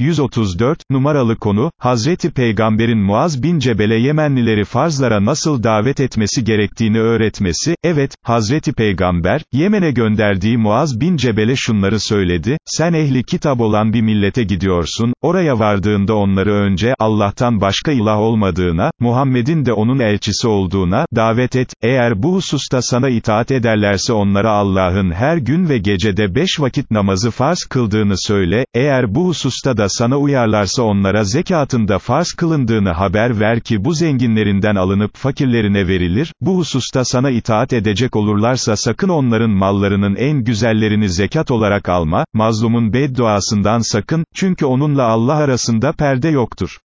134, numaralı konu, Hazreti Peygamber'in Muaz bin Cebel'e Yemenlileri farzlara nasıl davet etmesi gerektiğini öğretmesi, evet, Hazreti Peygamber, Yemen'e gönderdiği Muaz bin Cebel'e şunları söyledi, sen ehli kitap olan bir millete gidiyorsun, oraya vardığında onları önce, Allah'tan başka ilah olmadığına, Muhammed'in de onun elçisi olduğuna, davet et, eğer bu hususta sana itaat ederlerse onlara Allah'ın her gün ve gecede beş vakit namazı farz kıldığını söyle, eğer bu hususta da sana uyarlarsa onlara zekatında farz kılındığını haber ver ki bu zenginlerinden alınıp fakirlerine verilir, bu hususta sana itaat edecek olurlarsa sakın onların mallarının en güzellerini zekat olarak alma, mazlumun bedduasından sakın, çünkü onunla Allah arasında perde yoktur.